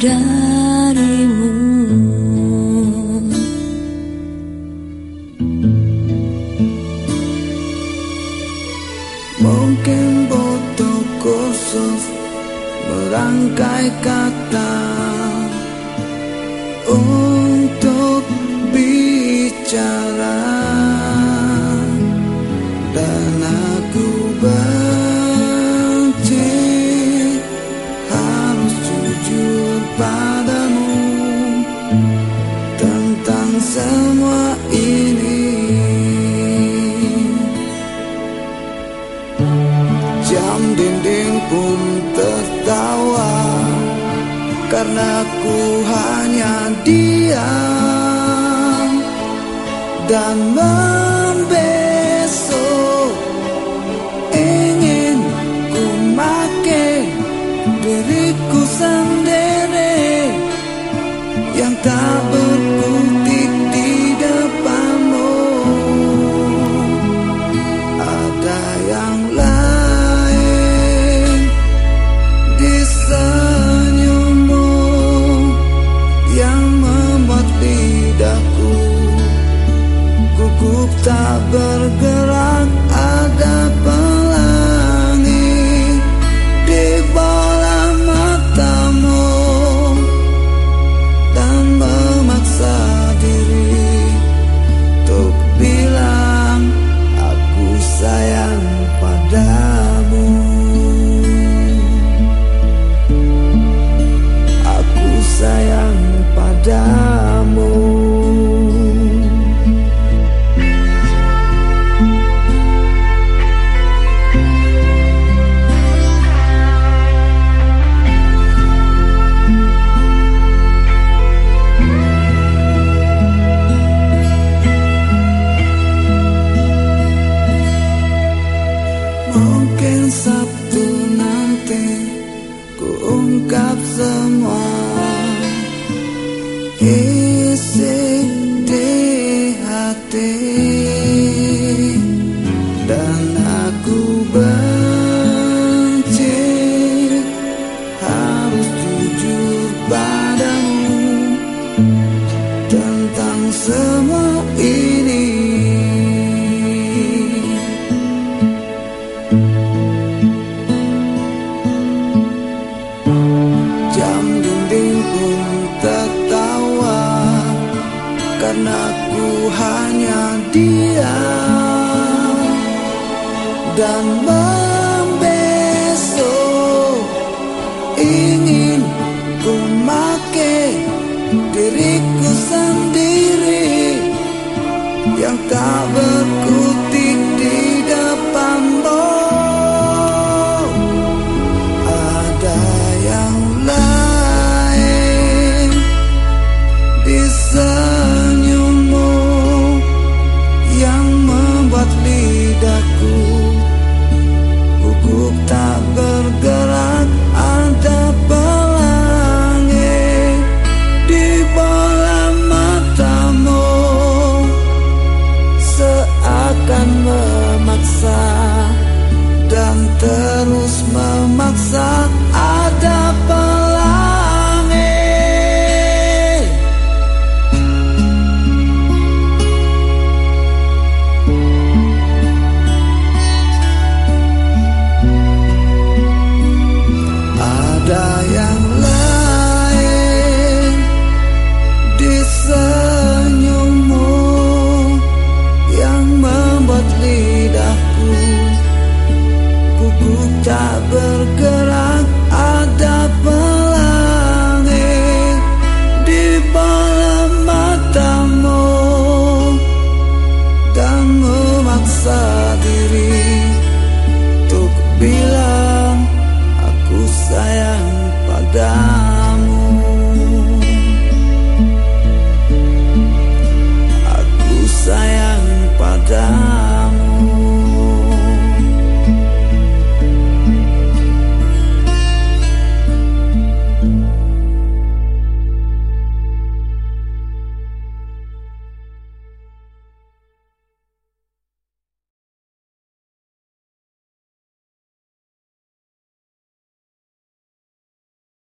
darimu. Mungkin butuh khusus merangkai kata Untuk bicara. padamu tentang semua ini. Jam dinding pun tertawa karena ku hanya diam dan membe. tak berputih Ungkap semua. Isi hati. dan aku hanya diam dan membesok. Ingin ku make diriku sendiri yang tak berkutu